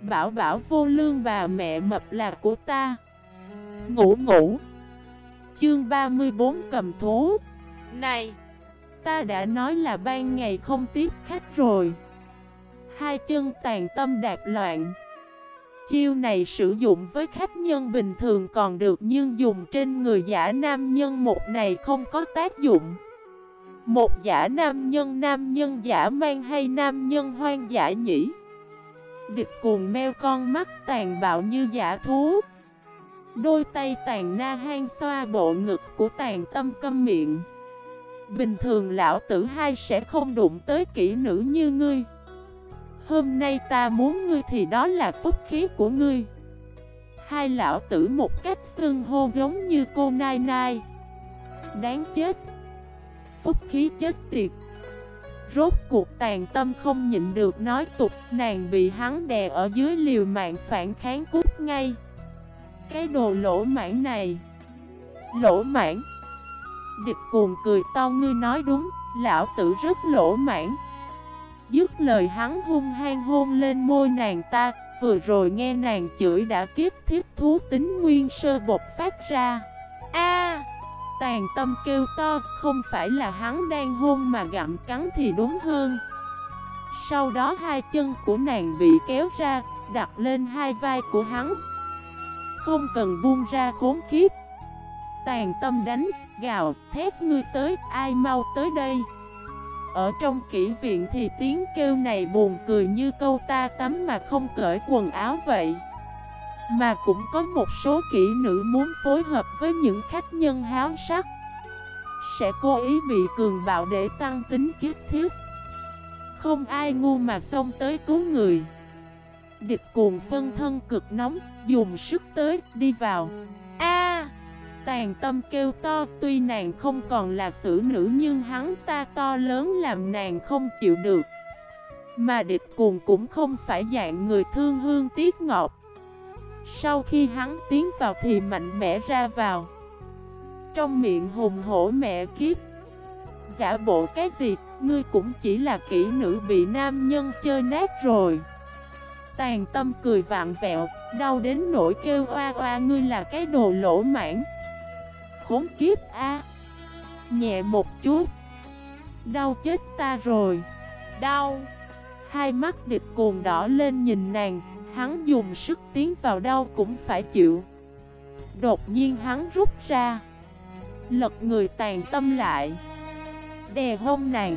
Bảo bảo vô lương bà mẹ mập là của ta. Ngủ ngủ. Chương 34 cầm thú Này, Ta đã nói là ban ngày không tiếp khách rồi. Hai chân tàn tâm đạp loạn. Chiêu này sử dụng với khách nhân bình thường còn được Nhưng dùng trên người giả nam nhân một này không có tác dụng. Một giả nam nhân nam nhân giả mang hay nam nhân hoang dã nhỉ? Địch cuồng meo con mắt tàn bạo như giả thú. Đôi tay tàn na hang xoa bộ ngực của tàn tâm câm miệng. Bình thường lão tử hai sẽ không đụng tới kỹ nữ như ngươi. Hôm nay ta muốn ngươi thì đó là phúc khí của ngươi. Hai lão tử một cách xưng hô giống như cô Nai Nai. Đáng chết. Phúc khí chết tiệt. Rốt cuộc tàn tâm không nhịn được nói tục, Nàng bị hắn đè ở dưới liều mạng phản kháng cút ngay. Cái đồ lỗ mãn này. Lỗ mãn Địch cuồng cười to ngươi nói đúng, Lão tử rất lỗ mãn Dứt lời hắn hung hăng hôn lên môi nàng ta, Vừa rồi nghe nàng chửi đã kiếp thiết thú tính nguyên sơ bột phát ra. A! Tàn tâm kêu to, Không phải là hắn đang hôn mà gặm cắn thì đúng hơn. Sau đó hai chân của nàng bị kéo ra, Đặt lên hai vai của hắn. Không cần buông ra khốn khiếp Tàn tâm đánh, Gào, thét ngươi tới, Ai mau tới đây? Ở trong kỹ viện thì tiếng kêu này buồn cười như câu ta tắm mà không cởi quần áo vậy. Mà cũng có một số kỹ nữ muốn phối hợp với những khách nhân háo sắc. Sẽ cố ý bị cường bạo để tăng tính kiết thiết. Không ai ngu mà xông tới cứu người. Địch cuồng phân thân cực nóng, Dùng sức tới, đi vào. A! Tàn tâm kêu to, Tuy nàng không còn là xử nữ Nhưng hắn ta to lớn làm nàng không chịu được. Mà địch cuồng cũng không phải dạng người thương hương tiếc ngọt sau khi hắn tiến vào thì mạnh mẽ ra vào. Trong miệng hùng hổ mẹ kiếp. Giả bộ cái gì, Ngươi cũng chỉ là kỹ nữ bị nam nhân chơi nát rồi. Tàn tâm cười vạn vẹo, Đau đến nỗi kêu oa oa ngươi là cái đồ lỗ mãn khốn kiếp a. Nhẹ một chút. Đau chết ta rồi. Đau. Hai mắt địch cuồng đỏ lên nhìn nàng Hắn dùng sức tiến vào đau cũng phải chịu. Đột nhiên hắn rút ra. Lật người tàn tâm lại. Đè hông nàng.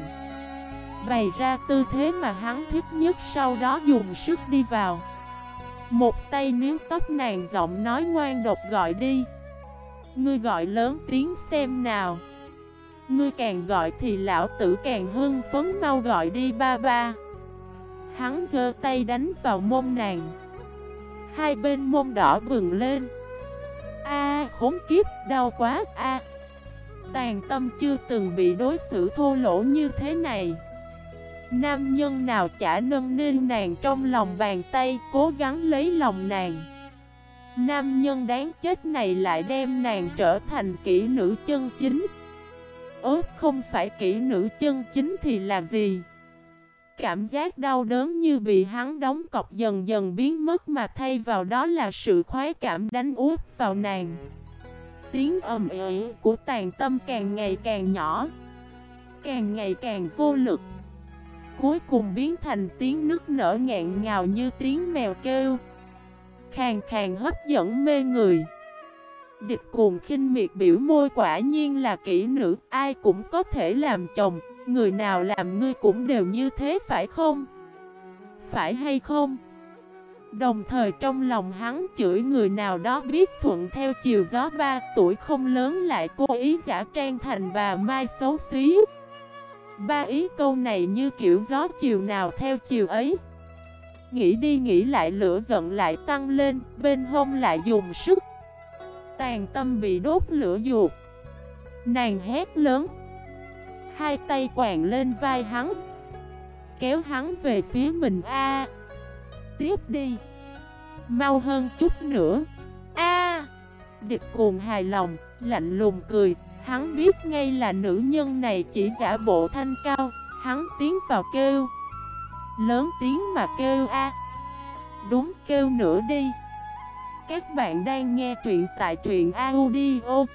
Bày ra tư thế mà hắn thích nhất Sau đó dùng sức đi vào. Một tay níu tóc nàng giọng nói ngoan độc gọi đi. Ngươi gọi lớn tiếng xem nào. Ngươi càng gọi thì lão tử càng hưng phấn mau gọi đi ba ba. Hắn giơ tay đánh vào mông nàng. Hai bên mông đỏ bừng lên. A, khốn kiếp, đau quá, A. Tàn tâm chưa từng bị đối xử thô lỗ như thế này. Nam nhân nào chả nâng niên nàng trong lòng bàn tay, Cố gắng lấy lòng nàng. Nam nhân đáng chết này lại đem nàng trở thành kỹ nữ chân chính. Ơ không phải kỹ nữ chân chính thì là gì? Cảm giác đau đớn như bị hắn đóng cọc dần dần biến mất mà thay vào đó là sự khoái cảm đánh út vào nàng. Tiếng ầm ĩ của tàn tâm càng ngày càng nhỏ, Càng ngày càng vô lực. Cuối cùng biến thành tiếng nước nở ngạn ngào như tiếng mèo kêu. Khàng khàng hấp dẫn mê người. Địch cuồng khinh miệt biểu môi quả nhiên là kỹ nữ, Ai cũng có thể làm chồng. Người nào làm ngươi cũng đều như thế phải không? Phải hay không? Đồng thời trong lòng hắn chửi người nào đó biết thuận theo chiều gió ba tuổi không lớn lại cố ý giả trang thành bà Mai xấu xí Ba ý câu này như kiểu gió chiều nào theo chiều ấy Nghĩ đi nghĩ lại lửa giận lại tăng lên, bên hông lại dùng sức. Tàn tâm bị đốt lửa ruột. Nàng hét lớn. Hai tay quàng lên vai hắn. Kéo hắn về phía mình A. tiếp đi. Mau hơn chút nữa. A. Địch cuồng hài lòng, lạnh lùng cười. Hắn biết ngay là nữ nhân này chỉ giả bộ thanh cao. Hắn tiến vào kêu lớn tiếng mà kêu a Đúng, kêu nữa đi Các bạn đang nghe truyện tại truyện audio.fif